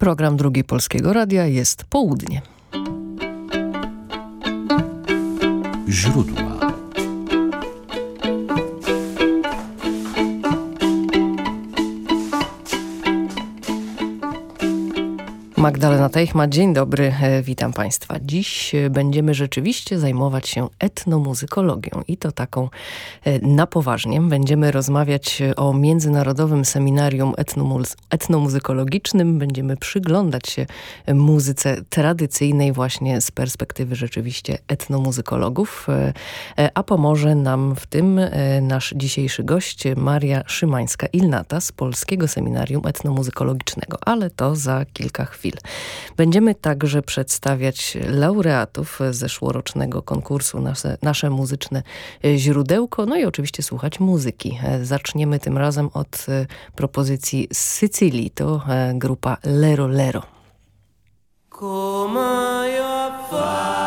Program Drugi Polskiego Radia jest południe. Źródła Magdalena Teichma, dzień dobry, e, witam Państwa. Dziś e, będziemy rzeczywiście zajmować się etnomuzykologią i to taką e, na poważnie. Będziemy rozmawiać o Międzynarodowym Seminarium Etnomuz Etnomuzykologicznym. Będziemy przyglądać się muzyce tradycyjnej właśnie z perspektywy rzeczywiście etnomuzykologów. A pomoże nam w tym nasz dzisiejszy gość Maria Szymańska-Ilnata z Polskiego Seminarium Etnomuzykologicznego, ale to za kilka chwil. Będziemy także przedstawiać laureatów zeszłorocznego konkursu Nasze, nasze Muzyczne Źródełko, no i oczywiście słuchać muzyki. Zaczniemy tym razem od e, propozycji z Sycylii. To e, grupa Lero Lero. Come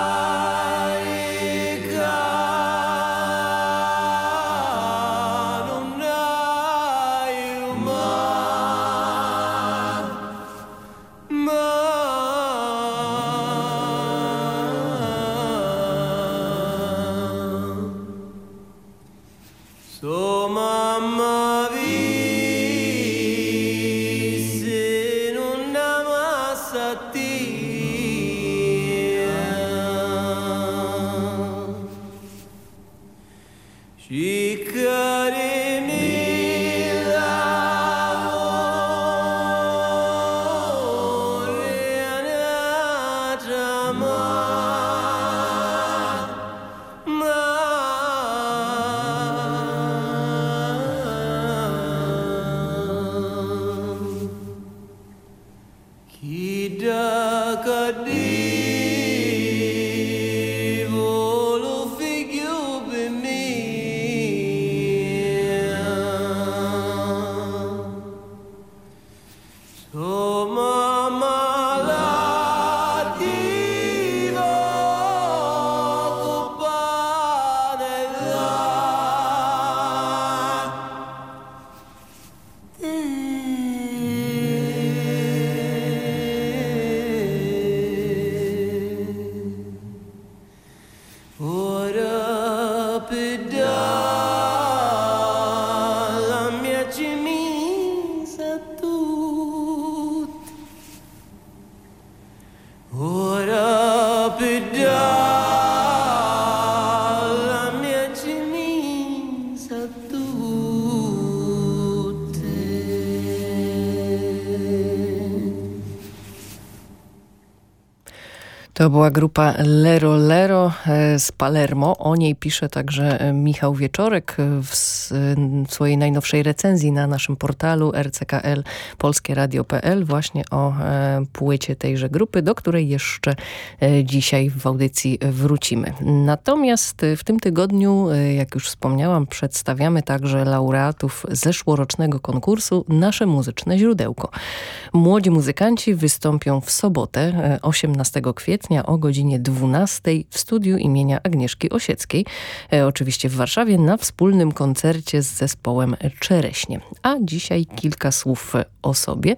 To była grupa Lero Lero e, z Palermo. O niej pisze także e, Michał Wieczorek w swojej najnowszej recenzji na naszym portalu rckl polskieradio.pl właśnie o e, płycie tejże grupy, do której jeszcze dzisiaj w audycji wrócimy. Natomiast w tym tygodniu, jak już wspomniałam, przedstawiamy także laureatów zeszłorocznego konkursu Nasze Muzyczne Źródełko. Młodzi muzykanci wystąpią w sobotę 18 kwietnia o godzinie 12 w studiu imienia Agnieszki Osieckiej, e, oczywiście w Warszawie, na wspólnym koncercie z zespołem Czereśnie. A dzisiaj kilka słów o sobie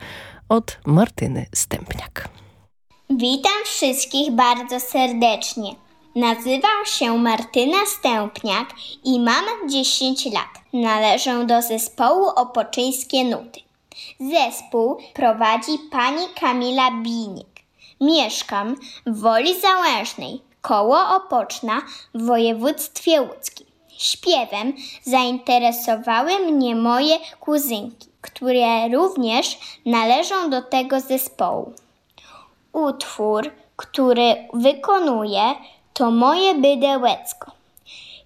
od Martyny Stępniak. Witam wszystkich bardzo serdecznie. Nazywam się Martyna Stępniak i mam 10 lat. Należę do zespołu Opoczyńskie Nuty. Zespół prowadzi pani Kamila Binik. Mieszkam w Woli Załężnej, koło Opoczna w województwie łódzkim. Śpiewem zainteresowały mnie moje kuzynki, które również należą do tego zespołu. Utwór, który wykonuję, to moje bydełecko.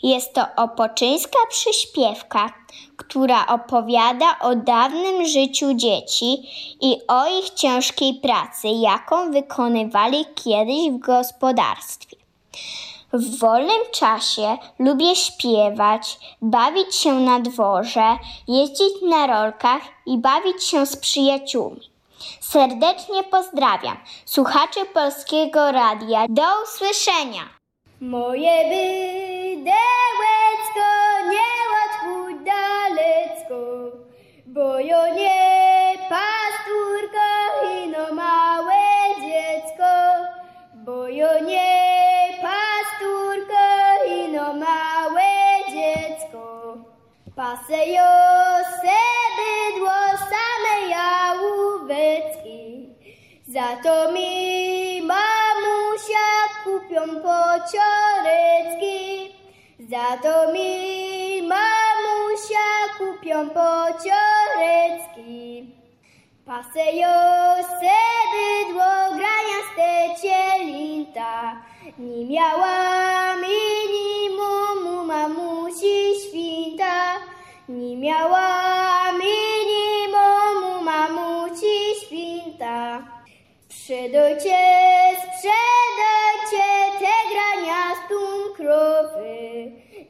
Jest to opoczyńska przyśpiewka, która opowiada o dawnym życiu dzieci i o ich ciężkiej pracy, jaką wykonywali kiedyś w gospodarstwie. W wolnym czasie lubię śpiewać, bawić się na dworze, jeździć na rolkach i bawić się z przyjaciółmi. Serdecznie pozdrawiam słuchaczy Polskiego Radia. Do usłyszenia! Moje bydełecko nie łatwo dalecko, bo jo nie i no małe dziecko, bo jo nie i no małe dziecko. Pase jo se bydło same jałóweczki, za to mi kupią pociorecki. Za to mi mamusia kupią pociorecki. Pasejo se bydło grania stecie linta. Nie miała minimum mamusi świnta. Nie miała minimum mamusi świnta. Sprzedajcie, sprzedajcie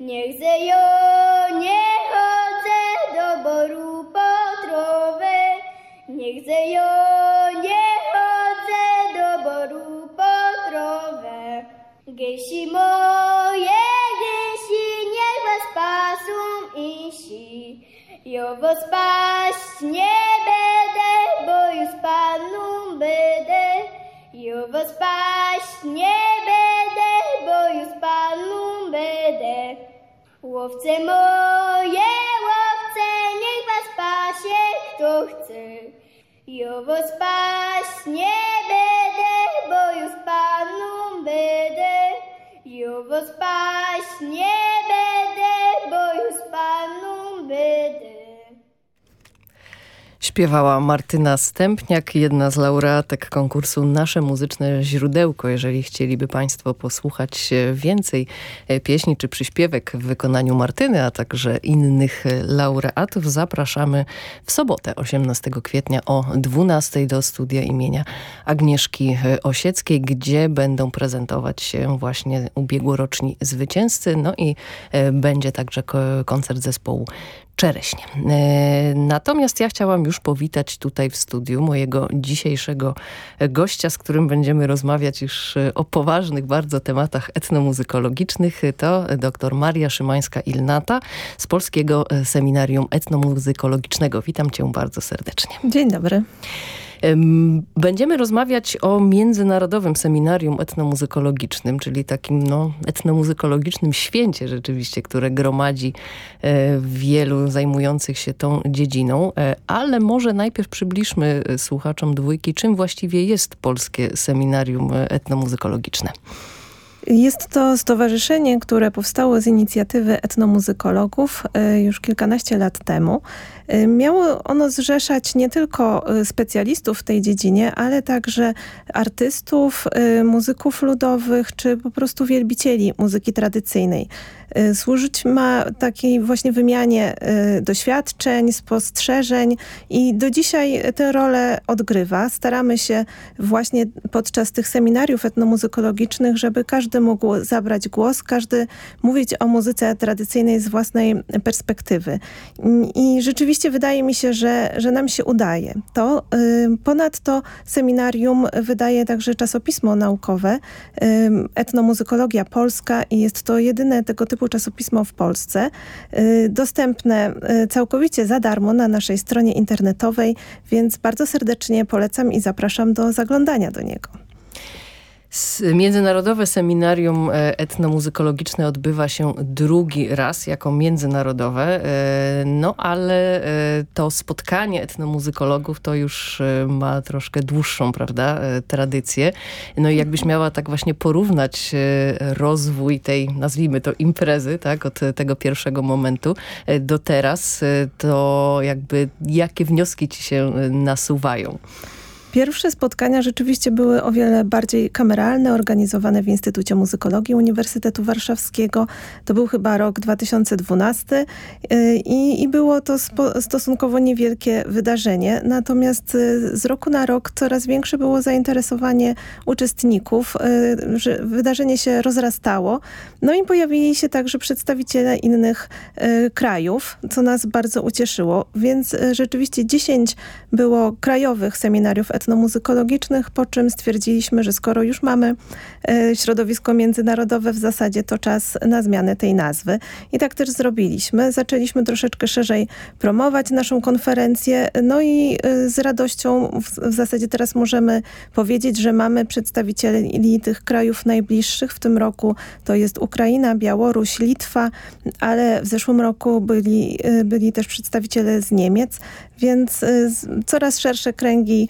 Niech zejo nie chodzę do boru po trowę. Niech zejo nie chodzę do boru po trowę. Gęsi moje, gęsi, niech was pasą insi. Jo was paść nie będę, bo już panu będę. Jo was paść nie będę, bo już panu będę. Łowce moje, łowce, niech was pasie kto chce. Jo was paść nie będę, bo już panu będę. Jo was paść nie będę, bo już panu będę. Śpiewała Martyna Stępniak, jedna z laureatek konkursu Nasze Muzyczne Źródełko. Jeżeli chcieliby Państwo posłuchać więcej e, pieśni czy przyśpiewek w wykonaniu Martyny, a także innych e, laureatów, zapraszamy w sobotę 18 kwietnia o 12 do studia imienia Agnieszki e, Osieckiej, gdzie będą prezentować się właśnie ubiegłoroczni zwycięzcy. No i będzie także koncert zespołu Czereśnie. Natomiast ja chciałam już powitać tutaj w studiu mojego dzisiejszego gościa, z którym będziemy rozmawiać już o poważnych bardzo tematach etnomuzykologicznych. To dr Maria Szymańska-Ilnata z Polskiego Seminarium Etnomuzykologicznego. Witam cię bardzo serdecznie. Dzień dobry. Będziemy rozmawiać o Międzynarodowym Seminarium Etnomuzykologicznym, czyli takim no, etnomuzykologicznym święcie rzeczywiście, które gromadzi e, wielu zajmujących się tą dziedziną. E, ale może najpierw przybliżmy e, słuchaczom dwójki, czym właściwie jest Polskie Seminarium Etnomuzykologiczne. Jest to stowarzyszenie, które powstało z inicjatywy etnomuzykologów już kilkanaście lat temu. Y, miało ono zrzeszać nie tylko y, specjalistów w tej dziedzinie, ale także artystów, y, muzyków ludowych, czy po prostu wielbicieli muzyki tradycyjnej. Służyć ma takiej właśnie wymianie doświadczeń, spostrzeżeń i do dzisiaj tę rolę odgrywa. Staramy się właśnie podczas tych seminariów etnomuzykologicznych, żeby każdy mógł zabrać głos, każdy mówić o muzyce tradycyjnej z własnej perspektywy. I rzeczywiście rzeczywiście wydaje mi się, że, że nam się udaje. To ponadto seminarium wydaje także czasopismo naukowe Etnomuzykologia Polska i jest to jedyne tego typu czasopismo w Polsce. Y, dostępne y, całkowicie za darmo na naszej stronie internetowej, więc bardzo serdecznie polecam i zapraszam do zaglądania do niego. Międzynarodowe Seminarium e, Etnomuzykologiczne odbywa się drugi raz jako międzynarodowe, e, no ale e, to spotkanie etnomuzykologów to już ma troszkę dłuższą, prawda, tradycję. No i jakbyś miała tak właśnie porównać rozwój tej, nazwijmy to imprezy, tak, od tego pierwszego momentu do teraz, to jakby jakie wnioski ci się nasuwają? Pierwsze spotkania rzeczywiście były o wiele bardziej kameralne, organizowane w Instytucie Muzykologii Uniwersytetu Warszawskiego. To był chyba rok 2012 y, i, i było to stosunkowo niewielkie wydarzenie. Natomiast y, z roku na rok coraz większe było zainteresowanie uczestników, y, wydarzenie się rozrastało. No i pojawili się także przedstawiciele innych krajów, co nas bardzo ucieszyło. Więc rzeczywiście 10 było krajowych seminariów etnomuzykologicznych, po czym stwierdziliśmy, że skoro już mamy e, środowisko międzynarodowe, w zasadzie to czas na zmianę tej nazwy. I tak też zrobiliśmy. Zaczęliśmy troszeczkę szerzej promować naszą konferencję, no i e, z radością w, zasadzie teraz możemy powiedzieć, że mamy przedstawicieli tych krajów najbliższych. W tym roku to jest Ukraina, Białoruś, Litwa, ale w zeszłym roku byli, e, byli też przedstawiciele z Niemiec, więc coraz szersze kręgi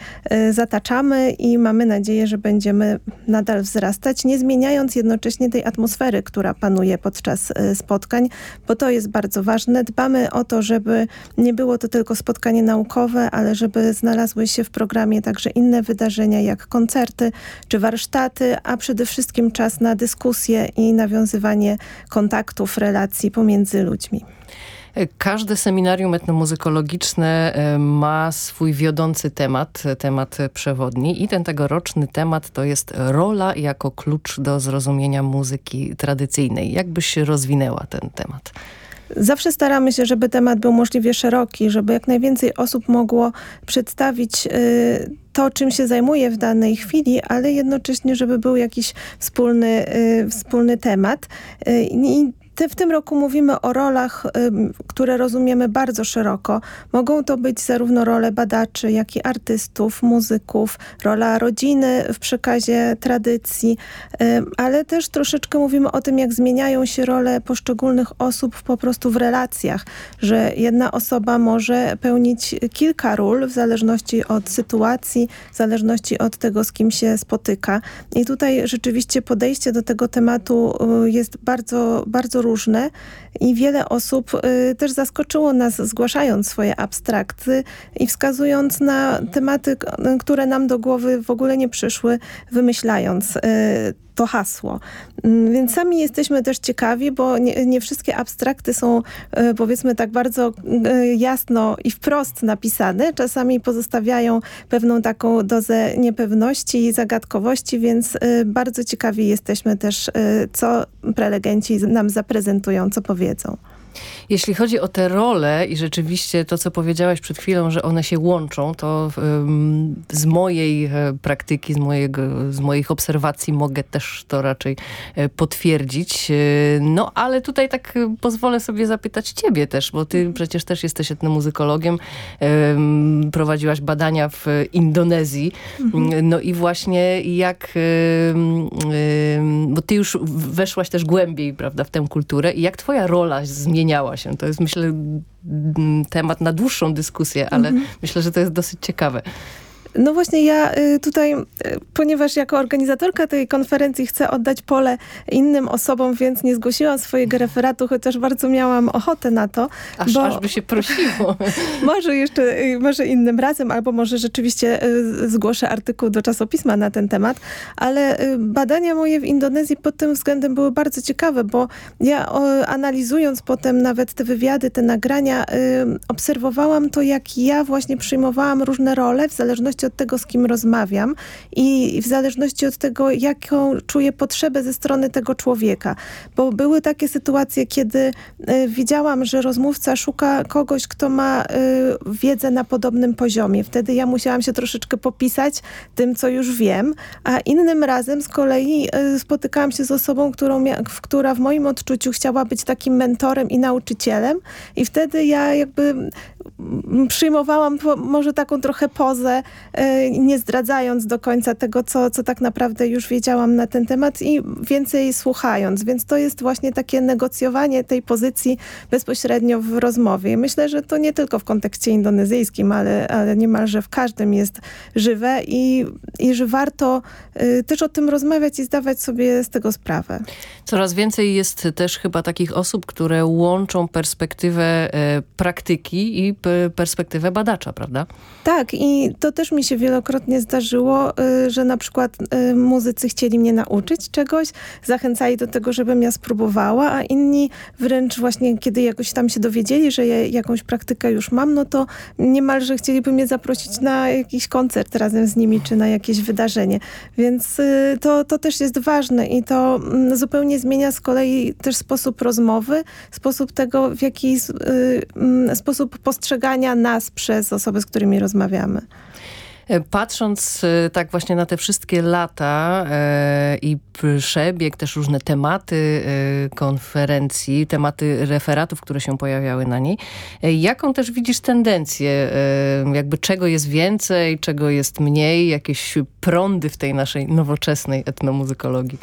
zataczamy i mamy nadzieję, że będziemy nadal wzrastać, nie zmieniając jednocześnie tej atmosfery, która panuje podczas y, spotkań, bo to jest bardzo ważne. Dbamy o to, żeby nie było to tylko spotkanie naukowe, ale żeby znalazły się w programie także inne wydarzenia, jak koncerty czy warsztaty, a przede wszystkim czas na dyskusję i nawiązywanie kontaktów, relacji pomiędzy ludźmi. Każde seminarium etnomuzykologiczne e, ma swój wiodący temat, temat przewodni i ten tegoroczny temat to jest rola jako klucz do zrozumienia muzyki tradycyjnej. Jak byś rozwinęła ten temat? Zawsze staramy się, żeby temat był możliwie szeroki, żeby jak najwięcej osób mogło przedstawić y, to, czym się zajmuje w danej chwili, ale jednocześnie, żeby był jakiś wspólny, y, wspólny temat. I w tym roku mówimy o rolach, które rozumiemy bardzo szeroko. Mogą to być zarówno role badaczy, jak i artystów, muzyków, rola rodziny w przekazie tradycji, ale też troszeczkę mówimy o tym, jak zmieniają się role poszczególnych osób po prostu w relacjach, że jedna osoba może pełnić kilka ról w zależności od sytuacji, w zależności od tego, z kim się spotyka. I tutaj rzeczywiście podejście do tego tematu y, jest bardzo, bardzo różne i wiele osób y, też zaskoczyło nas zgłaszając swoje abstrakty i wskazując na tematy, które nam do głowy w ogóle nie przyszły, wymyślając y, to hasło. Mm, więc sami jesteśmy też ciekawi, bo nie, nie wszystkie abstrakty są e, powiedzmy tak bardzo e, jasno i wprost napisane. Czasami pozostawiają pewną taką dozę niepewności i zagadkowości, więc e, bardzo ciekawi jesteśmy też, co prelegenci nam zaprezentują, co powiedzą. Jeśli chodzi o te role i rzeczywiście to, co powiedziałaś przed chwilą, że one się łączą, to z mojej e, praktyki, z, mojego, z moich obserwacji mogę też to raczej e, potwierdzić. E, no, ale tutaj tak pozwolę sobie zapytać ciebie też, bo ty mhm. przecież też jesteś etnomuzykologiem, prowadziłaś badania w Indonezji. Mhm. No i właśnie jak, bo ty już weszłaś też głębiej, prawda, w tę kulturę i jak twoja rola zmieniała się. To jest myślę temat na dłuższą dyskusję, ale mhm. myślę, że to jest dosyć ciekawe. No właśnie ja y, tutaj, y, ponieważ jako organizatorka tej konferencji chcę oddać pole innym osobom, więc nie zgłosiłam swojego referatu, chociaż bardzo miałam ochotę na to. Aż, bo aż by się prosiło. może jeszcze, y, może innym razem, albo może rzeczywiście zgłoszę artykuł do czasopisma na ten temat, ale badania moje w Indonezji pod tym względem były bardzo ciekawe, bo ja analizując potem nawet te wywiady, te nagrania, obserwowałam to, jak ja właśnie przyjmowałam różne role w zależności zależności od tego, z kim rozmawiam i w zależności od tego, jaką czuję potrzebę ze strony tego człowieka. Bo były takie sytuacje, kiedy y, widziałam, że rozmówca szuka kogoś, kto ma y, wiedzę na podobnym poziomie. Wtedy ja musiałam się troszeczkę popisać tym, co już wiem, a innym razem z kolei y, spotykałam się z osobą, którą która w moim odczuciu chciała być takim mentorem i nauczycielem i wtedy ja jakby przyjmowałam może taką trochę pozę, e, nie zdradzając do końca tego, co, co tak naprawdę już wiedziałam na ten temat i więcej słuchając. Więc to jest właśnie takie negocjowanie tej pozycji bezpośrednio w rozmowie. myślę, że to nie tylko w kontekście indonezyjskim, ale, ale niemalże w każdym jest żywe i, i że warto y, też o tym rozmawiać i zdawać sobie z tego sprawę. Coraz więcej jest też chyba takich osób, które łączą perspektywę y, praktyki i perspektywę badacza, prawda? Tak i to też mi się wielokrotnie zdarzyło, y, że na przykład y, muzycy chcieli mnie nauczyć czegoś, zachęcali do tego, żebym ja spróbowała, a inni wręcz właśnie, kiedy jakoś tam się dowiedzieli, że ja jakąś praktykę już mam, no to niemalże chcieliby mnie zaprosić na jakiś koncert razem z nimi, czy na jakieś wydarzenie. Więc y, to, to też jest ważne i to mm, zupełnie zmienia z kolei też sposób rozmowy, sposób tego, w jaki mm, sposób postrzegania nas przez osoby, z którymi rozmawiamy. E, patrząc e, tak właśnie na te wszystkie lata e, i przebieg, też różne tematy konferencji, tematy referatów, które się pojawiały na niej, jaką też widzisz tendencję, jakby czego jest więcej, czego jest mniej, jakieś prądy w tej naszej nowoczesnej etnomuzykologii?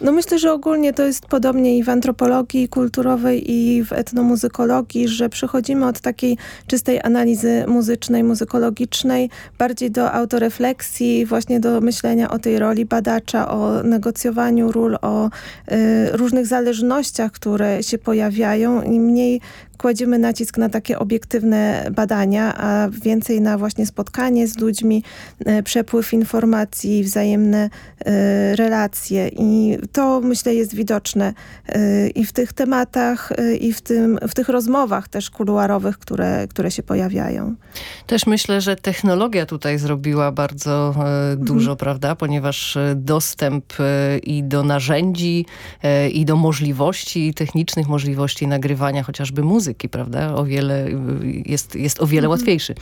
No myślę, że ogólnie to jest podobnie i w antropologii kulturowej i w etnomuzykologii, że przechodzimy od takiej czystej analizy muzycznej, muzykologicznej bardziej do autorefleksji, właśnie do myślenia o tej roli badacza, o negocjowaniu ról, o y, różnych zależnościach, które się pojawiają i mniej kładziemy nacisk na takie obiektywne badania, a więcej na właśnie spotkanie z ludźmi, e, przepływ informacji, wzajemne e, relacje i to myślę jest widoczne e, i w tych tematach i w, tym, w tych rozmowach też kuluarowych, które, które się pojawiają. Też myślę, że technologia tutaj zrobiła bardzo dużo, mhm. prawda? Ponieważ dostęp i do narzędzi i do możliwości, technicznych możliwości nagrywania chociażby muzyki muzyki, prawda? O wiele, jest, jest o wiele mhm. łatwiejszy.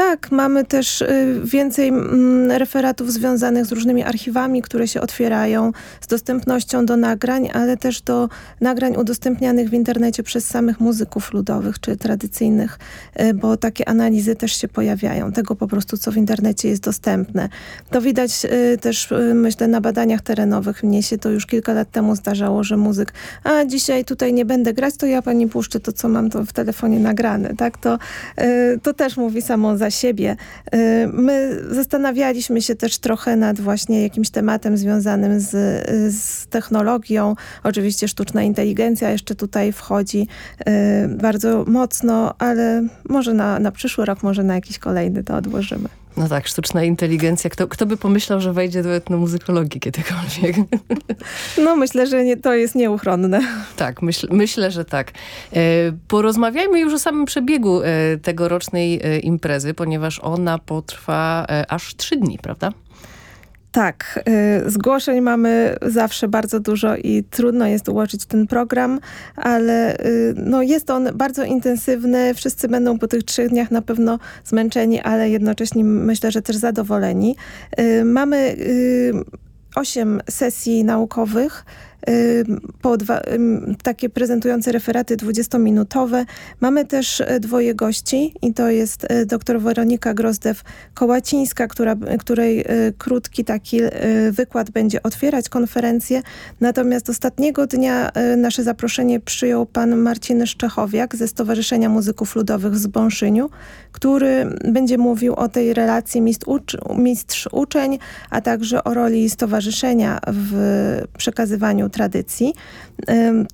Tak, mamy też y, więcej mm, referatów związanych z różnymi archiwami, które się otwierają, z dostępnością do nagrań, ale też do nagrań udostępnianych w internecie przez samych muzyków ludowych czy tradycyjnych, y, bo takie analizy też się pojawiają, tego po prostu, co w internecie jest dostępne. To widać y, też, myślę, na badaniach terenowych. Mnie się to już kilka lat temu zdarzało, że muzyk, a dzisiaj tutaj nie będę grać, to ja pani puszczę to, co mam to w telefonie nagrane. Tak? To, to też mówi samo za siebie. Y, my zastanawialiśmy się też trochę nad właśnie jakimś tematem związanym z, z technologią. Oczywiście sztuczna inteligencja jeszcze tutaj wchodzi y, bardzo mocno, ale może na, na przyszły rok, może na jakiś kolejny to odłożymy. No tak, sztuczna inteligencja. Kto, kto by pomyślał, że wejdzie do etnomuzykologii kiedykolwiek? No myślę, że nie, to jest nieuchronne. Tak, myśl, myślę, że tak. E, porozmawiajmy już o samym przebiegu e, tegorocznej e, imprezy, ponieważ ona potrwa aż trzy dni, prawda? Tak, y, zgłoszeń mamy zawsze bardzo dużo i trudno jest ułożyć ten program, ale y, no jest on bardzo intensywny. Wszyscy będą po tych trzech dniach na pewno zmęczeni, ale jednocześnie myślę, że też zadowoleni. Y, mamy osiem sesji naukowych, dwa, takie prezentujące referaty 20-minutowe. Mamy też e, dwoje gości i to jest e, dr Weronika Grozdew-Kołacińska, która, której e, krótki taki wykład będzie otwierać konferencję. Natomiast ostatniego dnia nasze zaproszenie przyjął pan Marcin Szczechowiak ze Stowarzyszenia Muzyków Ludowych z Bąszyniu, który będzie mówił o tej relacji mistrz-uczeń, a także o roli stowarzyszenia w przekazywaniu tradycji.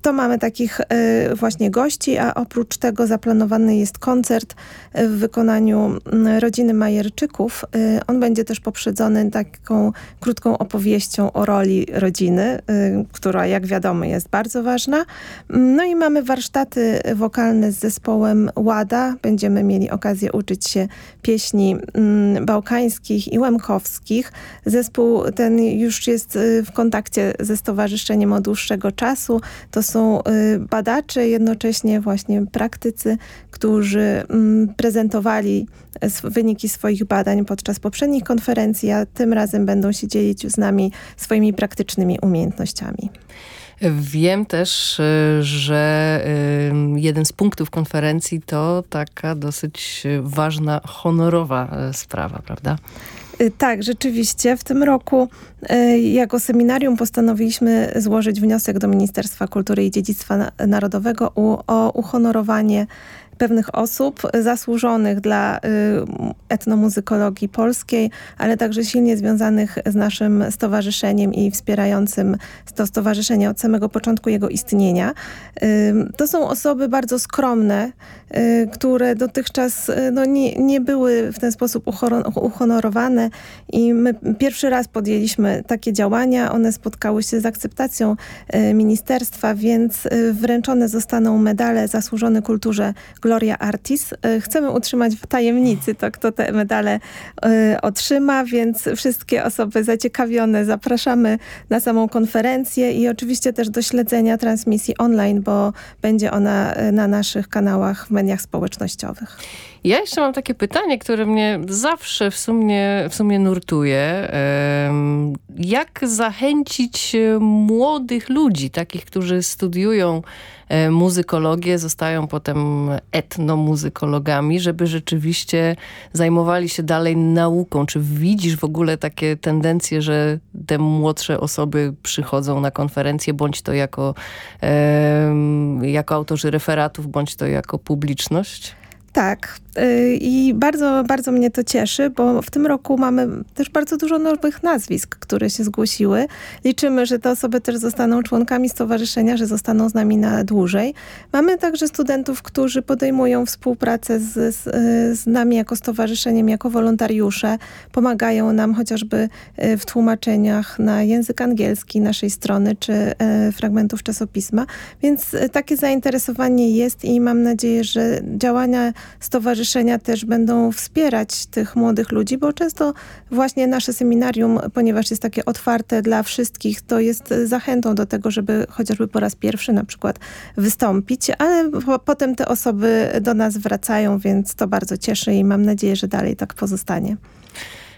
To mamy takich e, właśnie gości, a oprócz tego zaplanowany jest koncert w wykonaniu rodziny Majerczyków. E, on będzie też poprzedzony taką krótką opowieścią o roli rodziny, która jak wiadomo jest bardzo ważna. No i mamy warsztaty wokalne z zespołem Łada. Będziemy mieli okazję uczyć się pieśni bałkańskich i łemkowskich. Zespół ten już jest w kontakcie ze Stowarzyszeniem od dłuższego czasu. To są y, badacze, jednocześnie właśnie praktycy, którzy mm, prezentowali wyniki swoich badań podczas poprzednich konferencji, a tym razem będą się dzielić z nami swoimi praktycznymi umiejętnościami. Wiem też, y, że y, jeden z punktów konferencji to taka dosyć ważna, honorowa sprawa, prawda? Y, tak, rzeczywiście. W tym roku y, jako seminarium postanowiliśmy złożyć wniosek do Ministerstwa Kultury i Dziedzictwa Narodowego o uhonorowanie pewnych osób zasłużonych dla y, etnomuzykologii polskiej, ale także silnie związanych z naszym stowarzyszeniem i wspierającym to stowarzyszenie od samego początku jego istnienia. To są osoby bardzo skromne, Y, które dotychczas y, no, nie, nie były w ten sposób uhonorowane i my pierwszy raz podjęliśmy takie działania. One spotkały się z akceptacją y, ministerstwa, więc wręczone zostaną medale zasłużone kulturze Gloria Artis. Chcemy utrzymać w tajemnicy to, kto te medale otrzyma, więc wszystkie osoby zaciekawione zapraszamy na samą konferencję i oczywiście też do śledzenia transmisji online, bo będzie ona na naszych kanałach mediach społecznościowych. Ja jeszcze mam takie pytanie, które mnie zawsze w sumie, w sumie nurtuje. Jak zachęcić młodych ludzi, takich, którzy studiują e, muzykologię, zostają potem etnomuzykologami, żeby rzeczywiście zajmowali się dalej nauką? Czy widzisz w ogóle takie tendencje, że te młodsze osoby przychodzą na konferencje, bądź to jako, jako autorzy referatów, bądź to jako publiczność? Tak. Y, I bardzo, bardzo mnie to cieszy, bo w tym roku mamy też bardzo dużo nowych nazwisk, które się zgłosiły. Liczymy, że te osoby też zostaną członkami stowarzyszenia, że zostaną z nami na dłużej. Mamy także studentów, którzy podejmują współpracę z, z, z nami jako stowarzyszeniem, jako wolontariusze. Pomagają nam chociażby y, w tłumaczeniach na język angielski naszej strony, czy y, fragmentów czasopisma. Więc takie zainteresowanie jest i mam nadzieję, że działania stowarzyszenia też będą wspierać tych młodych ludzi, bo często właśnie nasze seminarium, ponieważ jest takie otwarte dla wszystkich, to jest zachętą do tego, żeby chociażby po raz pierwszy na przykład wystąpić, ale po, potem te osoby do nas wracają, więc to bardzo cieszy i mam nadzieję, że dalej tak pozostanie.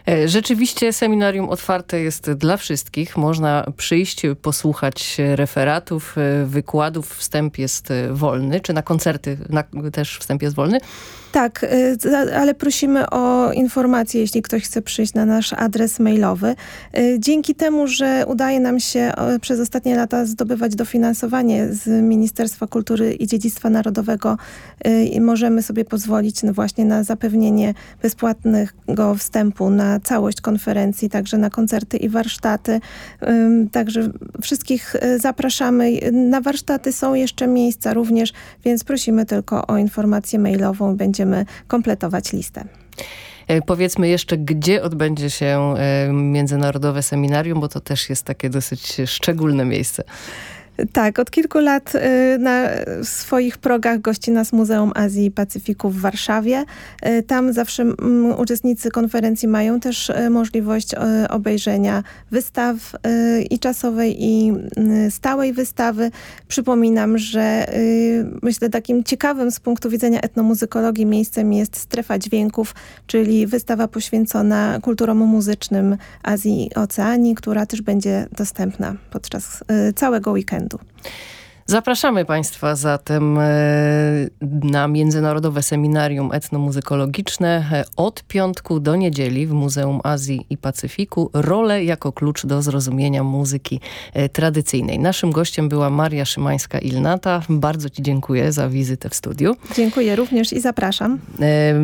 E, rzeczywiście seminarium otwarte jest dla wszystkich. Można przyjść, posłuchać referatów, e, wykładów. Wstęp jest e, wolny, czy na koncerty na, też wstęp jest wolny. Tak, y, ale prosimy o informacje, jeśli ktoś chce przyjść na nasz adres mailowy. Y, dzięki temu, że udaje nam się przez ostatnie lata zdobywać dofinansowanie z Ministerstwa Kultury i Dziedzictwa Narodowego, y, możemy sobie pozwolić właśnie na zapewnienie bezpłatnego wstępu na całość konferencji, także na koncerty i warsztaty. Także wszystkich zapraszamy. Na warsztaty są jeszcze miejsca również, więc prosimy tylko o informację mailową. Będzie będziemy kompletować listę. E, powiedzmy jeszcze, gdzie odbędzie się e, Międzynarodowe Seminarium, bo to też jest takie dosyć szczególne miejsce. Tak, od kilku lat y, na swoich progach gości nas Muzeum Azji i Pacyfiku w Warszawie. Y, tam zawsze uczestnicy konferencji mają też y, możliwość obejrzenia wystaw i czasowej i stałej wystawy. Przypominam, że myślę takim ciekawym z punktu widzenia etnomuzykologii miejscem jest Strefa Dźwięków, czyli wystawa poświęcona kulturom muzycznym Azji i Oceanii, która też będzie dostępna podczas całego weekendu. mundo. Zapraszamy Państwa zatem e, na Międzynarodowe Seminarium Etnomuzykologiczne e, od piątku do niedzieli w Muzeum Azji i Pacyfiku. Rolę jako klucz do zrozumienia muzyki e, tradycyjnej. Naszym gościem była Maria Szymańska-Ilnata. Bardzo Ci dziękuję za wizytę w studiu. Dziękuję również i zapraszam.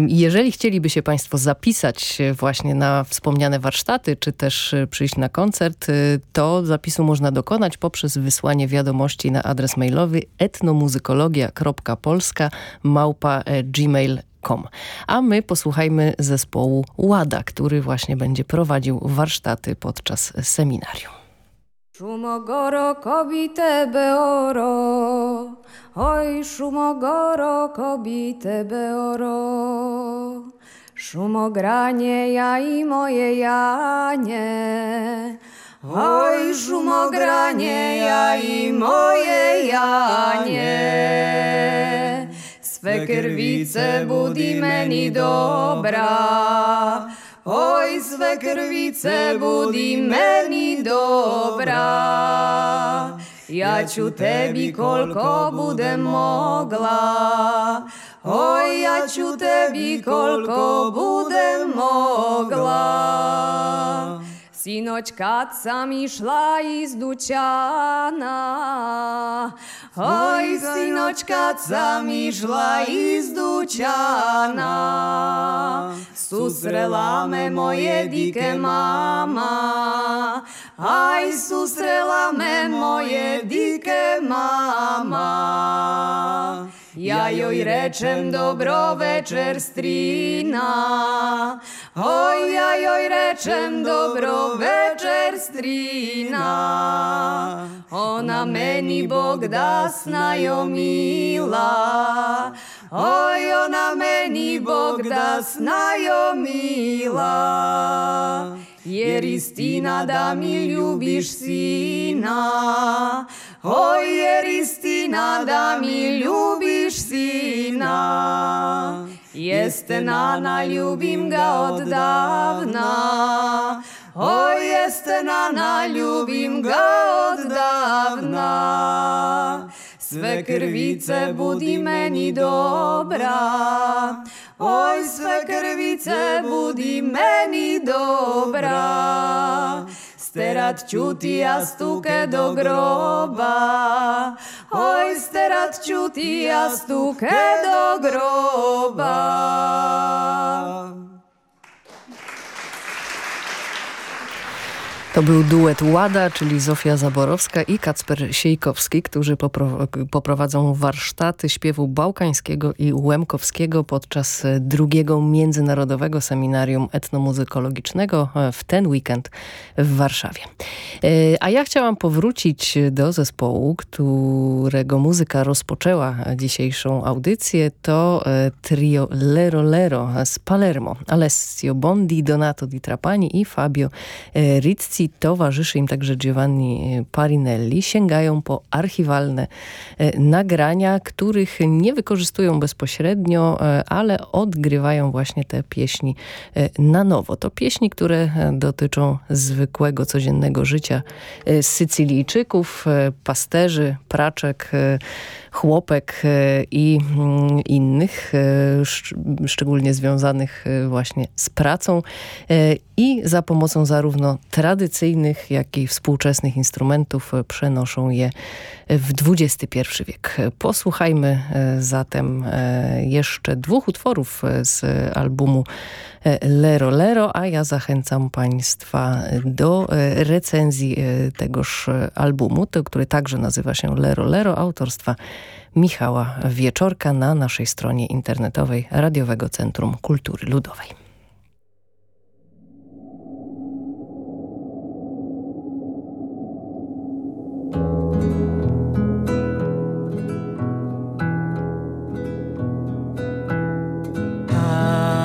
Jeżeli chcieliby się Państwo zapisać właśnie na wspomniane warsztaty, czy też przyjść na koncert, to zapisu można dokonać poprzez wysłanie wiadomości na adres mailowy etnomuzykologia.polska małpa e, gmail.com. A my posłuchajmy zespołu Łada, który właśnie będzie prowadził warsztaty podczas seminarium. Szumogoro kobite beoro, oj szumogoro kobite beoro. Szumogranie ja i moje janie, Oj, szumogranie, ja i moje Janie. Swe krwice budi meni dobra, Oj, swe krwice budi meni dobra. Ja ću tebi koliko budem mogla, Oj, ja ću tebi koliko budem mogla. Сіночка цам ішла із дучана, ой, сіночка цам ішла із дучана, сусрела ме моє дике мама, ай, сусрела ме моє дике мама. Ja joj rečem dobro večer strina, oj ja joj rečem dobro večer strina. Ona meni Bog da snajo mila, oj ona meni Bog da snajo mila. Jer istina da mi ljubiš sina, Oj, jer istina da mi ljubiš sina, jeste nana, ljubim ga odavna. Oj, jeste nana, ljubim ga odavna. Sve krvice budi meni dobra, oj sve krvice budi meni dobra. стерат чутија стуке до гроба. Ој, стерат чутија стуке до гроба. To był duet Łada, czyli Zofia Zaborowska i Kacper Siejkowski, którzy poprowadzą warsztaty śpiewu bałkańskiego i łemkowskiego podczas drugiego międzynarodowego seminarium etnomuzykologicznego w ten weekend w Warszawie. E, a ja chciałam powrócić do zespołu, którego muzyka rozpoczęła dzisiejszą audycję. To e, trio Lero Lero z Palermo. Alessio Bondi, Donato Di Trapani i Fabio e, Rizzi towarzyszy im także Giovanni Parinelli, sięgają po archiwalne e, nagrania, których nie wykorzystują bezpośrednio, e, ale odgrywają właśnie te pieśni e, na nowo. To pieśni, które dotyczą zwykłego, codziennego życia Sycylijczyków, pasterzy, praczek, chłopek i mm, innych, szczególnie związanych właśnie z pracą i za pomocą zarówno tradycyjnych, jak i współczesnych instrumentów przenoszą je w XXI wiek. Posłuchajmy e, zatem e, jeszcze dwóch utworów z albumu e, E, Lero Lero, a ja zachęcam Państwa do e, recenzji e, tegoż albumu, który także nazywa się Lero Lero, autorstwa Michała Wieczorka na naszej stronie internetowej Radiowego Centrum Kultury Ludowej. Ah.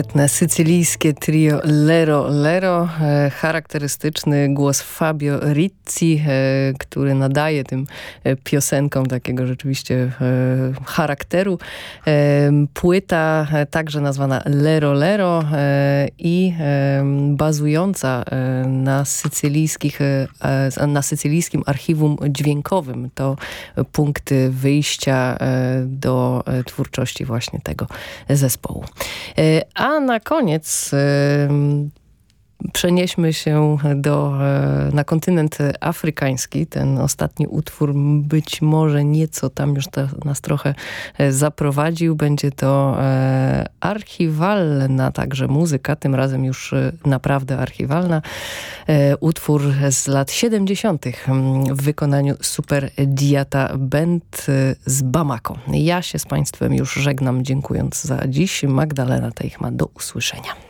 Świetne sycylijskie trio Lero Lero, e, charakterystyczny głos Fabio Rizzi, e, który nadaje tym e, piosenkom takiego rzeczywiście charakteru. Płyta także nazwana Lero Lero i bazująca na, sycylijskich, na sycylijskim archiwum dźwiękowym. To punkty wyjścia do twórczości właśnie tego zespołu. A a na koniec Przenieśmy się do, e, na kontynent afrykański. Ten ostatni utwór być może nieco tam już nas trochę e, zaprowadził. Będzie to e, archiwalna także muzyka, tym razem już naprawdę archiwalna. Utwór z lat 70. w wykonaniu Super Diata Band z Bamako. Ja się z Państwem już żegnam, dziękując za dziś. Magdalena Teichman, do usłyszenia.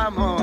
I'm on.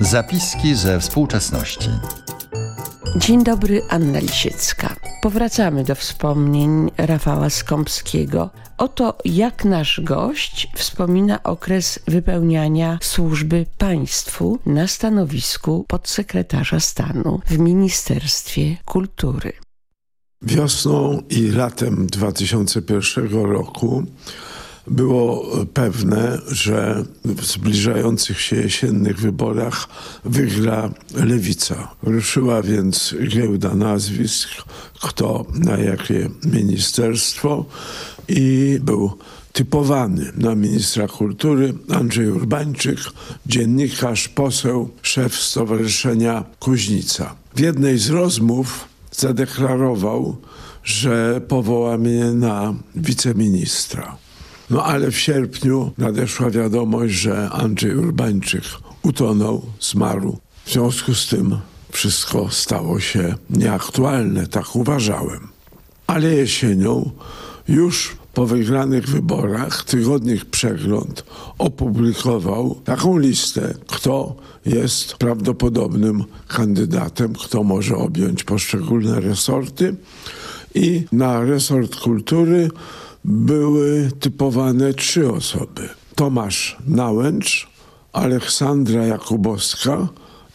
Zapiski ze współczesności. Dzień dobry, Anna Lisiecka. Powracamy do wspomnień Rafała Skąpskiego. Oto jak nasz gość wspomina okres wypełniania służby państwu na stanowisku podsekretarza stanu w Ministerstwie Kultury. Wiosną i latem 2001 roku było pewne, że w zbliżających się jesiennych wyborach wygra lewica. Ruszyła więc giełda nazwisk, kto na jakie ministerstwo i był typowany na ministra kultury Andrzej Urbańczyk, dziennikarz, poseł, szef Stowarzyszenia Kuźnica. W jednej z rozmów zadeklarował, że powoła mnie na wiceministra. No ale w sierpniu nadeszła wiadomość, że Andrzej Urbańczyk utonął, zmarł. W związku z tym wszystko stało się nieaktualne, tak uważałem. Ale jesienią, już po wygranych wyborach, Tygodnik Przegląd opublikował taką listę, kto jest prawdopodobnym kandydatem, kto może objąć poszczególne resorty. I na resort kultury były typowane trzy osoby. Tomasz Nałęcz, Aleksandra Jakubowska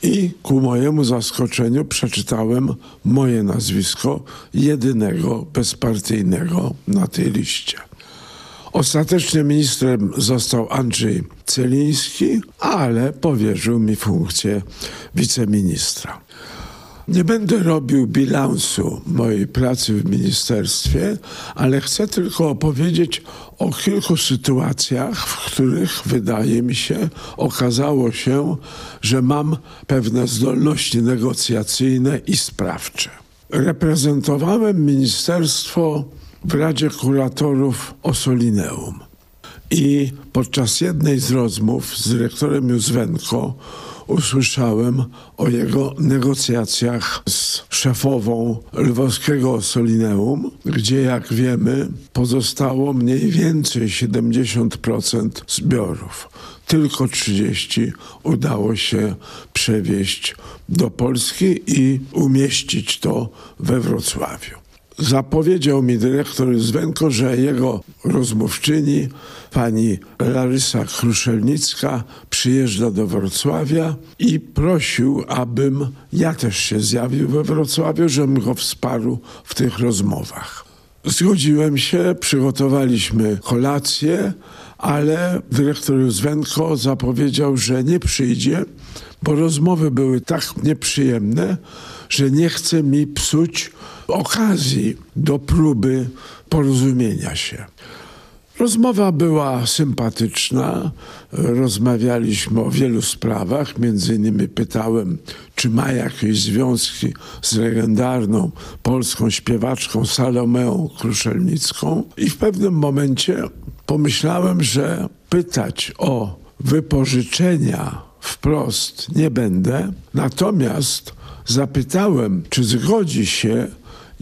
i ku mojemu zaskoczeniu przeczytałem moje nazwisko, jedynego bezpartyjnego na tej liście. Ostatecznie ministrem został Andrzej Celiński, ale powierzył mi funkcję wiceministra. Nie będę robił bilansu mojej pracy w ministerstwie, ale chcę tylko opowiedzieć o kilku sytuacjach, w których wydaje mi się, okazało się, że mam pewne zdolności negocjacyjne i sprawcze. Reprezentowałem ministerstwo w Radzie Kuratorów Osolineum. I podczas jednej z rozmów z dyrektorem Józwenko usłyszałem o jego negocjacjach z szefową lwowskiego Solineum, gdzie jak wiemy pozostało mniej więcej 70% zbiorów. Tylko 30 udało się przewieźć do Polski i umieścić to we Wrocławiu. Zapowiedział mi dyrektor Zwenko, że jego rozmówczyni, pani Larysa Kruszelnicka, przyjeżdża do Wrocławia i prosił, abym ja też się zjawił we Wrocławiu, żebym go wsparł w tych rozmowach. Zgodziłem się, przygotowaliśmy kolację, ale dyrektor Józwenko zapowiedział, że nie przyjdzie, bo rozmowy były tak nieprzyjemne, że nie chce mi psuć okazji do próby porozumienia się. Rozmowa była sympatyczna, rozmawialiśmy o wielu sprawach, między innymi pytałem, czy ma jakieś związki z legendarną polską śpiewaczką Salomeą Kruszelnicką i w pewnym momencie pomyślałem, że pytać o wypożyczenia wprost nie będę, natomiast zapytałem, czy zgodzi się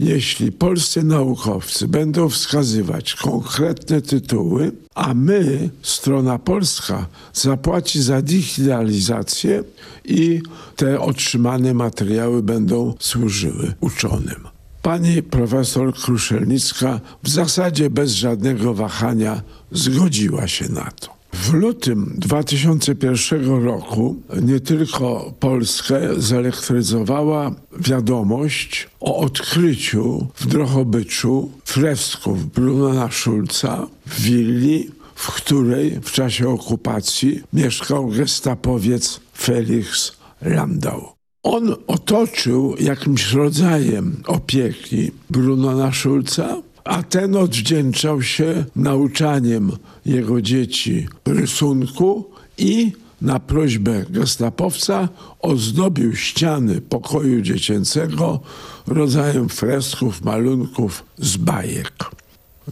jeśli polscy naukowcy będą wskazywać konkretne tytuły, a my, strona polska, zapłaci za digitalizację i te otrzymane materiały będą służyły uczonym. Pani profesor Kruszelnicka w zasadzie bez żadnego wahania zgodziła się na to. W lutym 2001 roku nie tylko Polskę zelektryzowała wiadomość o odkryciu w Drohobyczu fresków Brunona Schulza w willi, w której w czasie okupacji mieszkał gestapowiec Felix Landau. On otoczył jakimś rodzajem opieki Brunona Schulza, a ten odwdzięczał się nauczaniem jego dzieci rysunku i na prośbę gestapowca ozdobił ściany pokoju dziecięcego rodzajem fresków, malunków z bajek.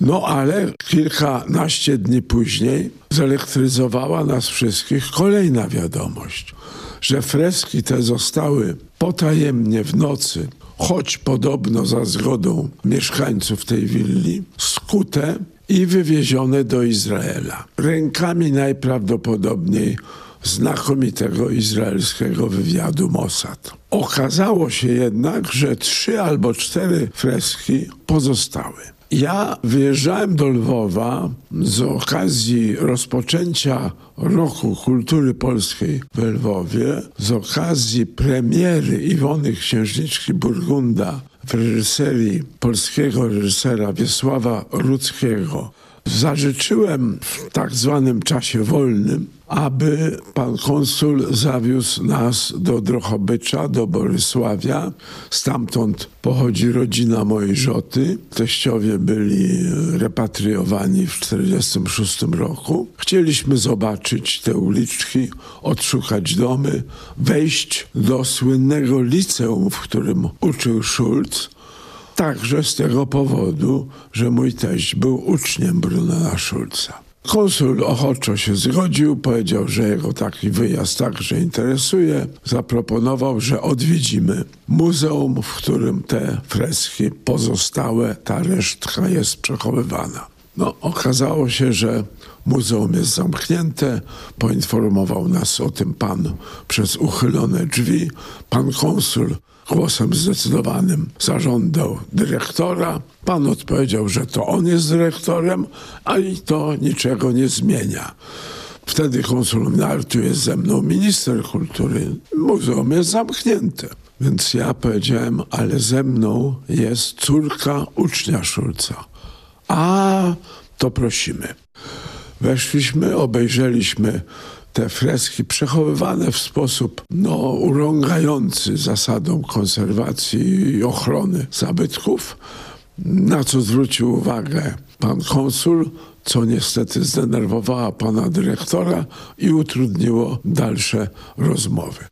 No ale kilkanaście dni później zelektryzowała nas wszystkich kolejna wiadomość, że freski te zostały potajemnie w nocy choć podobno za zgodą mieszkańców tej willi, skute i wywiezione do Izraela. Rękami najprawdopodobniej znakomitego izraelskiego wywiadu Mossad. Okazało się jednak, że trzy albo cztery freski pozostały. Ja wyjeżdżałem do Lwowa z okazji rozpoczęcia Roku Kultury Polskiej w Lwowie, z okazji premiery Iwony Księżniczki Burgunda w reżyserii polskiego reżysera Wiesława Rudzkiego. Zażyczyłem w tak zwanym czasie wolnym, aby pan konsul zawiózł nas do Drochobycza, do Borysławia. Stamtąd pochodzi rodzina mojej żoty. Teściowie byli repatriowani w 1946 roku. Chcieliśmy zobaczyć te uliczki, odszukać domy, wejść do słynnego liceum, w którym uczył Schulz. Także z tego powodu, że mój teść był uczniem Brunana Schulza. Konsul ochoczo się zgodził, powiedział, że jego taki wyjazd także interesuje. Zaproponował, że odwiedzimy muzeum, w którym te freski pozostałe, ta resztka jest przechowywana. No, okazało się, że muzeum jest zamknięte. Poinformował nas o tym pan przez uchylone drzwi. Pan konsul głosem zdecydowanym zażądał dyrektora. Pan odpowiedział, że to on jest dyrektorem, a i to niczego nie zmienia. Wtedy konsul mówi, tu jest ze mną minister kultury. Muzeum jest zamknięte. Więc ja powiedziałem, ale ze mną jest córka ucznia Szulca. A, to prosimy. Weszliśmy, obejrzeliśmy te freski przechowywane w sposób no, urągający zasadom konserwacji i ochrony zabytków, na co zwrócił uwagę pan konsul, co niestety zdenerwowała pana dyrektora i utrudniło dalsze rozmowy.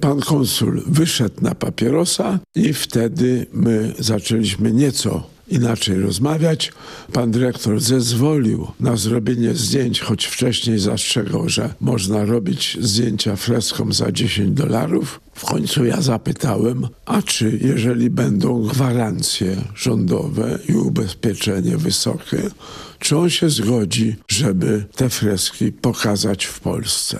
Pan konsul wyszedł na papierosa i wtedy my zaczęliśmy nieco inaczej rozmawiać. Pan dyrektor zezwolił na zrobienie zdjęć, choć wcześniej zastrzegał, że można robić zdjęcia freskom za 10 dolarów. W końcu ja zapytałem, a czy jeżeli będą gwarancje rządowe i ubezpieczenie wysokie, czy on się zgodzi, żeby te freski pokazać w Polsce.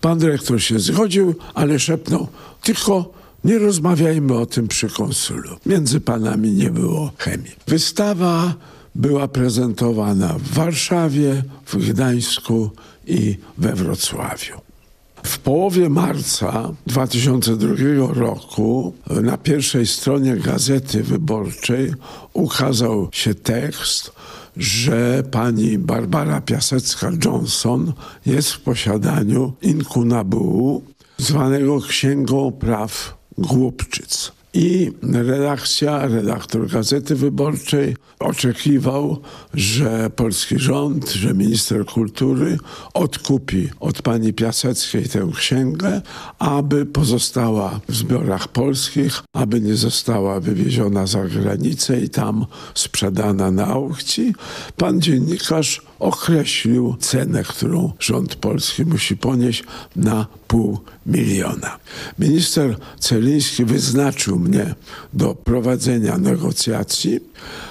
Pan dyrektor się zgodził, ale szepnął, tylko nie rozmawiajmy o tym przy konsulu. Między panami nie było chemii. Wystawa była prezentowana w Warszawie, w Gdańsku i we Wrocławiu. W połowie marca 2002 roku na pierwszej stronie Gazety Wyborczej ukazał się tekst, że pani Barbara Piasecka-Johnson jest w posiadaniu inkunabułu zwanego Księgą Praw Głupczyc. I redakcja, redaktor Gazety Wyborczej oczekiwał, że polski rząd, że minister kultury odkupi od pani Piaseckiej tę księgę, aby pozostała w zbiorach polskich, aby nie została wywieziona za granicę i tam sprzedana na aukcji. Pan dziennikarz określił cenę, którą rząd polski musi ponieść na pół miliona. Minister Celiński wyznaczył mnie do prowadzenia negocjacji.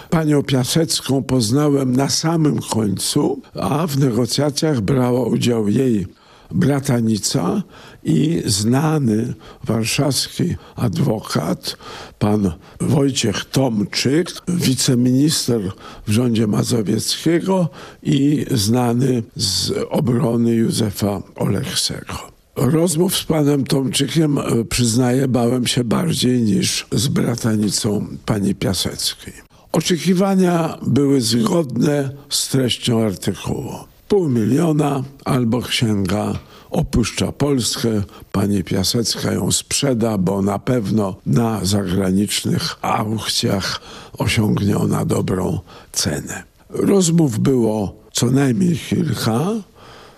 Panią Piasecką poznałem na samym końcu, a w negocjacjach brała udział jej bratanica i znany warszawski adwokat, pan Wojciech Tomczyk, wiceminister w rządzie Mazowieckiego i znany z obrony Józefa Oleksego. Rozmów z panem Tomczykiem, e, przyznaję, bałem się bardziej niż z bratanicą pani Piaseckiej. Oczekiwania były zgodne z treścią artykułu. Pół miliona albo księga opuszcza Polskę, pani Piasecka ją sprzeda, bo na pewno na zagranicznych aukcjach osiągnie ona dobrą cenę. Rozmów było co najmniej kilka.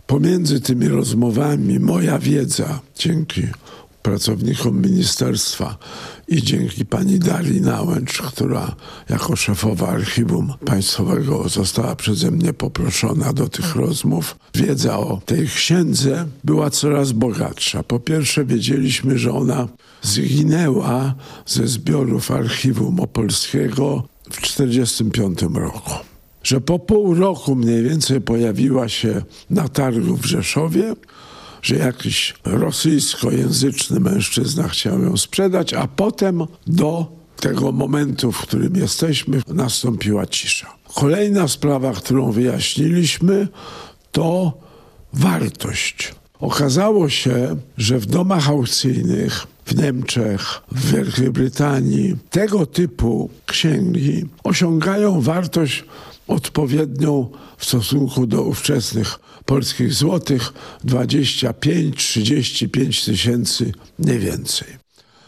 Pomiędzy tymi rozmowami moja wiedza, dzięki pracownikom ministerstwa i dzięki pani Darii Nałęcz, która jako szefowa archiwum państwowego została przeze mnie poproszona do tych rozmów. Wiedza o tej księdze była coraz bogatsza. Po pierwsze wiedzieliśmy, że ona zginęła ze zbiorów archiwum opolskiego w 1945 roku że po pół roku mniej więcej pojawiła się na targu w Rzeszowie, że jakiś rosyjskojęzyczny mężczyzna chciał ją sprzedać, a potem do tego momentu, w którym jesteśmy, nastąpiła cisza. Kolejna sprawa, którą wyjaśniliśmy, to wartość. Okazało się, że w domach aukcyjnych w Niemczech, w Wielkiej Brytanii tego typu księgi osiągają wartość odpowiednią w stosunku do ówczesnych polskich złotych 25-35 tysięcy, nie więcej.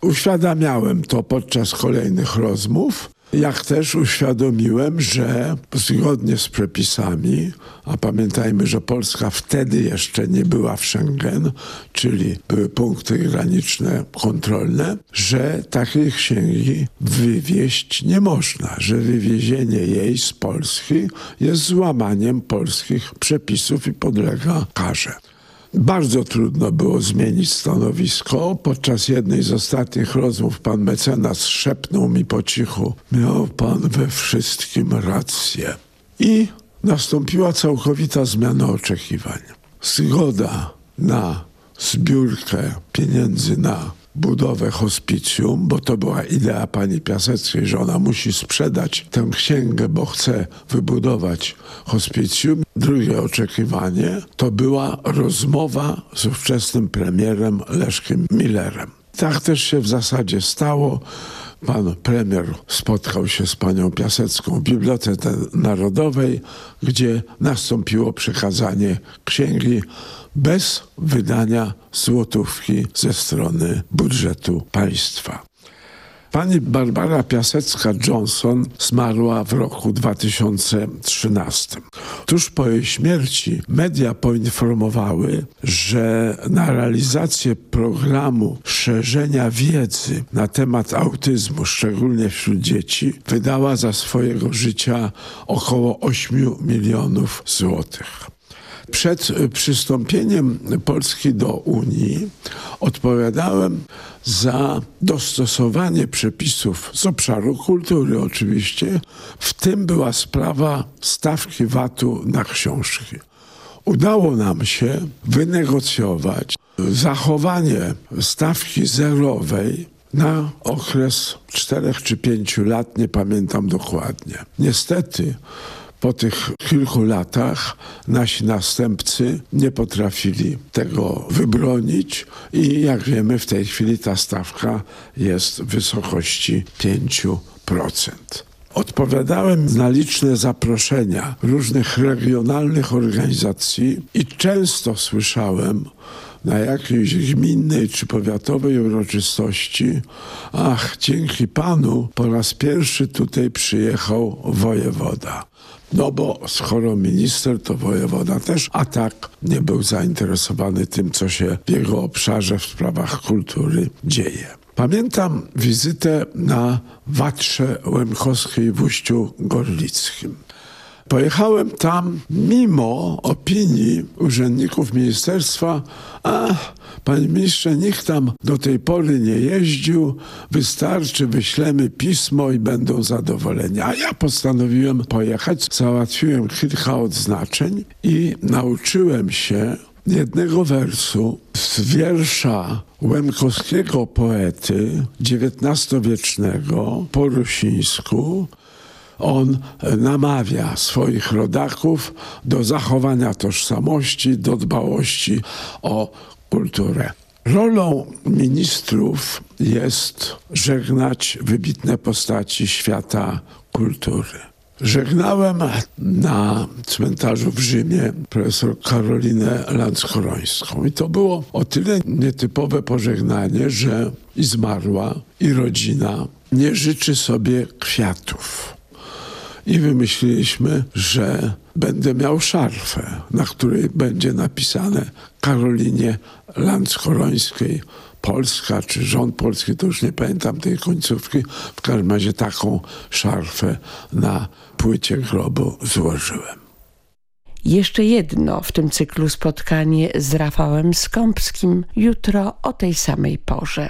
Uświadamiałem to podczas kolejnych rozmów jak też uświadomiłem, że zgodnie z przepisami, a pamiętajmy, że Polska wtedy jeszcze nie była w Schengen, czyli były punkty graniczne kontrolne, że takiej księgi wywieźć nie można, że wywiezienie jej z Polski jest złamaniem polskich przepisów i podlega karze. Bardzo trudno było zmienić stanowisko. Podczas jednej z ostatnich rozmów pan mecenas szepnął mi po cichu: Miał pan we wszystkim rację. I nastąpiła całkowita zmiana oczekiwań. Zgoda na zbiórkę pieniędzy na budowę hospicjum, bo to była idea pani Piaseckiej, że ona musi sprzedać tę księgę, bo chce wybudować hospicjum. Drugie oczekiwanie to była rozmowa z ówczesnym premierem Leszkiem Millerem. Tak też się w zasadzie stało. Pan premier spotkał się z panią Piasecką w Bibliotece Narodowej, gdzie nastąpiło przekazanie księgi bez wydania złotówki ze strony budżetu państwa. Pani Barbara Piasecka-Johnson zmarła w roku 2013. Tuż po jej śmierci media poinformowały, że na realizację programu szerzenia wiedzy na temat autyzmu, szczególnie wśród dzieci, wydała za swojego życia około 8 milionów złotych. Przed przystąpieniem Polski do Unii odpowiadałem za dostosowanie przepisów z obszaru kultury oczywiście. W tym była sprawa stawki VAT-u na książki. Udało nam się wynegocjować zachowanie stawki zerowej na okres czterech czy pięciu lat, nie pamiętam dokładnie. Niestety po tych kilku latach nasi następcy nie potrafili tego wybronić i jak wiemy w tej chwili ta stawka jest w wysokości 5%. Odpowiadałem na liczne zaproszenia różnych regionalnych organizacji i często słyszałem na jakiejś gminnej czy powiatowej uroczystości, ach, dzięki Panu po raz pierwszy tutaj przyjechał wojewoda. No bo skoro minister, to wojewoda też, a tak nie był zainteresowany tym, co się w jego obszarze w sprawach kultury dzieje. Pamiętam wizytę na Watrze Łemkowskiej w Uściu Gorlickim. Pojechałem tam mimo opinii urzędników ministerstwa, a panie ministrze, nikt tam do tej pory nie jeździł, wystarczy, wyślemy pismo i będą zadowoleni. A ja postanowiłem pojechać, załatwiłem kilka odznaczeń i nauczyłem się jednego wersu z wiersza łemkowskiego poety XIX-wiecznego po rusińsku, on namawia swoich rodaków do zachowania tożsamości, do dbałości o kulturę. Rolą ministrów jest żegnać wybitne postaci świata kultury. Żegnałem na cmentarzu w Rzymie profesor Karolinę Lanckorońską. I to było o tyle nietypowe pożegnanie, że i zmarła, i rodzina nie życzy sobie kwiatów i wymyśliliśmy, że będę miał szarfę, na której będzie napisane Karolinie Landskorońskiej Polska, czy rząd polski, to już nie pamiętam tej końcówki. W każdym razie taką szarfę na płycie grobu złożyłem. Jeszcze jedno w tym cyklu spotkanie z Rafałem Skąpskim jutro o tej samej porze.